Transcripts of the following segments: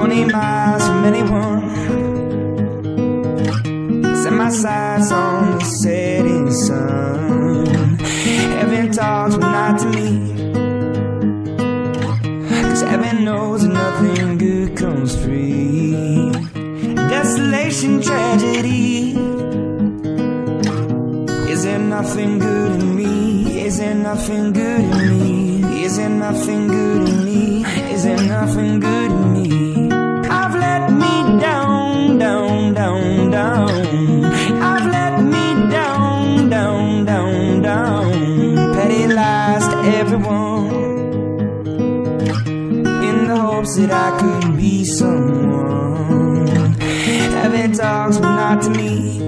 20 miles from anyone. Set my sights on the setting sun. Heaven talks, but not to me. Cause heaven knows that nothing good comes free. Desolation, tragedy. Is there nothing good in me? Is there nothing good in me? Is there nothing good in me? Is there nothing good in me? Hopes that I could be someone. Heaven talks, but not to me.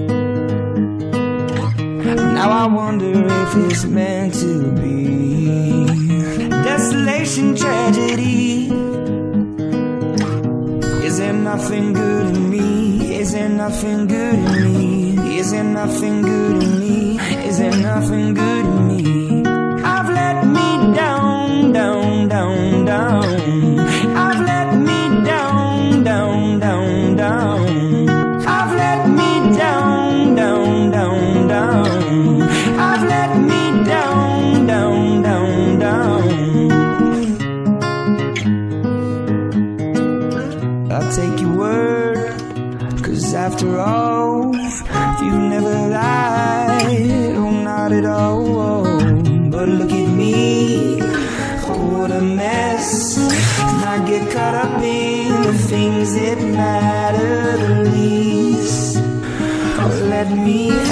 Now I wonder if it's meant to be. Desolation, tragedy. Is there nothing good in me? Is there nothing good in me? Is there nothing good in me? Is there nothing good I'll take your word, cause after all, you've never lied, oh, not at all. But look at me, oh, what a mess. And I get caught up in the things that matter the least. Oh, let me.